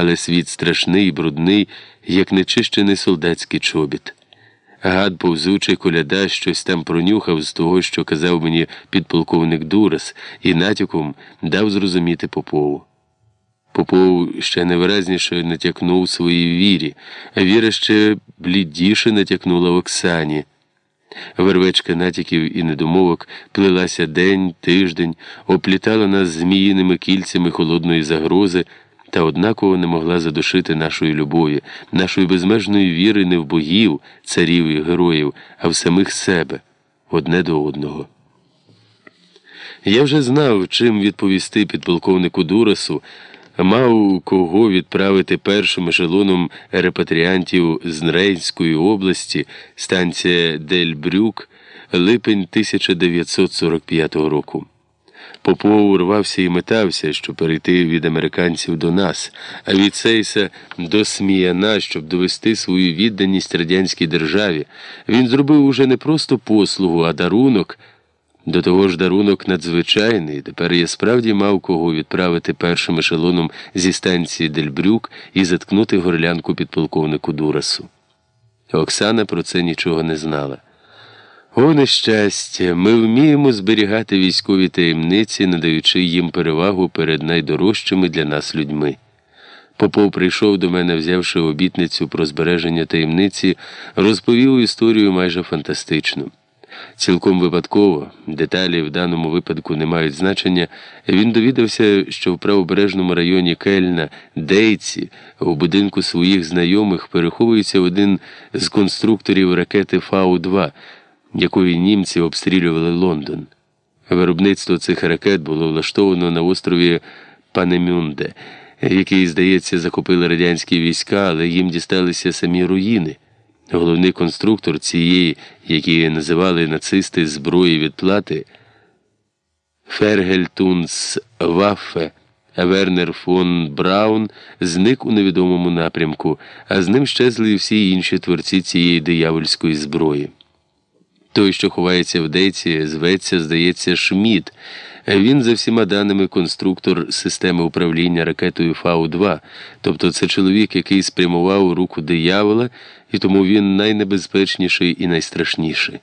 але світ страшний, брудний, як нечищений солдатський чобіт. Гад повзучий коляда щось там пронюхав з того, що казав мені підполковник Дурас, і натяком дав зрозуміти Попову. Попов ще невиразніше натякнув своїй вірі, а віра ще блідіше натякнула Оксані. Вервечка натяків і недомовок плелася день, тиждень, оплітала нас зміїними кільцями холодної загрози та однаково не могла задушити нашої любові, нашої безмежної віри не в богів, царів і героїв, а в самих себе, одне до одного. Я вже знав, чим відповісти підполковнику Дурасу, мав кого відправити першим ешелоном репатріантів з Нрейнської області, станція Дельбрюк, липень 1945 року. Попов урвався і метався, щоб перейти від американців до нас, а від Сейса до Сміяна, щоб довести свою відданість радянській державі. Він зробив уже не просто послугу, а дарунок. До того ж дарунок надзвичайний. Тепер я справді мав кого відправити першим ешелоном зі станції Дельбрюк і заткнути горлянку підполковнику Дурасу. Оксана про це нічого не знала. О, нещастя, ми вміємо зберігати військові таємниці, надаючи їм перевагу перед найдорожчими для нас людьми. Попов прийшов до мене, взявши обітницю про збереження таємниці, розповів історію майже фантастичну. Цілком випадково, деталі в даному випадку не мають значення, він довідався, що в правобережному районі Кельна, Дейці, у будинку своїх знайомих переховується один з конструкторів ракети Фау-2 якою німці обстрілювали Лондон. Виробництво цих ракет було влаштовано на острові Панемюнде, який, здається, захопили радянські війська, але їм дісталися самі руїни. Головний конструктор цієї, які називали нацисти зброї відплати, Vergeltungswaffe, Вернер фон Браун зник у невідомому напрямку, а з ним щезли всі інші творці цієї диявольської зброї. Той, що ховається в дейці, зветься, здається, Шмідт. Він, за всіма даними, конструктор системи управління ракетою Фау-2, тобто це чоловік, який спрямував руку диявола, і тому він найнебезпечніший і найстрашніший.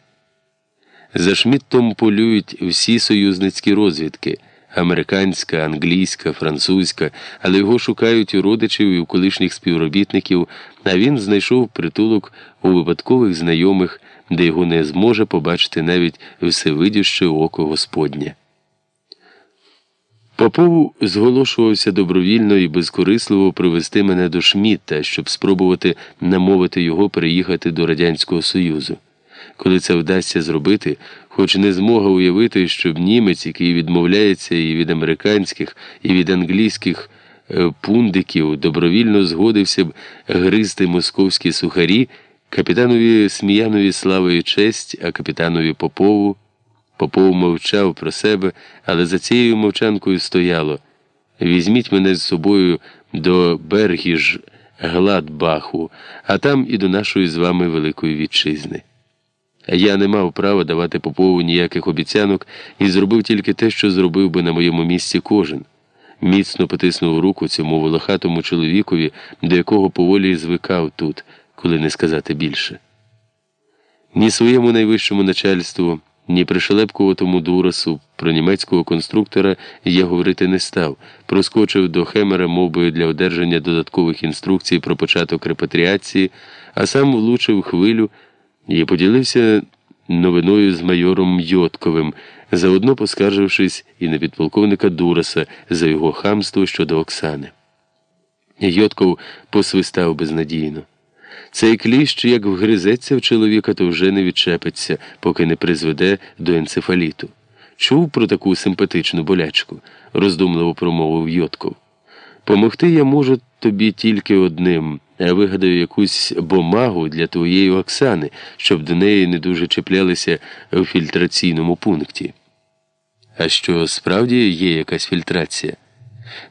За Шмідтом полюють всі союзницькі розвідки американська, англійська, французька, але його шукають у родичів і у колишніх співробітників, а він знайшов притулок у випадкових знайомих де його не зможе побачити навіть всевидяще око Господнє. Попов зголошувався добровільно і безкорисливо привести мене до Шмітта, щоб спробувати намовити його переїхати до Радянського Союзу. Коли це вдасться зробити, хоч не змога уявити, щоб німець, який відмовляється і від американських, і від англійських е, пундиків, добровільно згодився б гризти московські сухарі. Капітанові Сміянові слава і честь, а капітанові Попову. Попов мовчав про себе, але за цією мовчанкою стояло візьміть мене з собою до Бергіж Гладбаху, а там і до нашої з вами великої вітчизни. Я не мав права давати Попову ніяких обіцянок і зробив тільки те, що зробив би на моєму місці кожен. Міцно потиснув руку цьому волохатому чоловікові, до якого поволі звикав тут коли не сказати більше. Ні своєму найвищому начальству, ні пришелепкуватому дурасу про німецького конструктора я говорити не став, проскочив до Хемера мовою для одержання додаткових інструкцій про початок репатріації, а сам влучив хвилю і поділився новиною з майором Йотковим, заодно поскаржившись і на підполковника Дураса за його хамство щодо Оксани. Йотков посвистав безнадійно. Цей кліщ, як вгризеться в чоловіка, то вже не відчепиться, поки не призведе до енцефаліту. Чув про таку симпатичну болячку, роздумливо промовив Йотков. Помогти я можу тобі тільки одним, вигадаю якусь бумагу для твоєї Оксани, щоб до неї не дуже чіплялися в фільтраційному пункті. А що справді є якась фільтрація?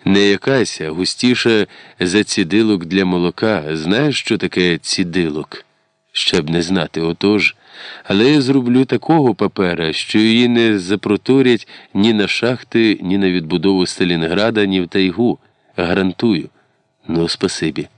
Не якась, а густіша за цідилок для молока. Знаєш, що таке цідилок? Щоб не знати, отож. Але я зроблю такого папера, що її не запроторять ні на шахти, ні на відбудову Сталінграда, ні в тайгу. Гарантую. Ну, спасибі.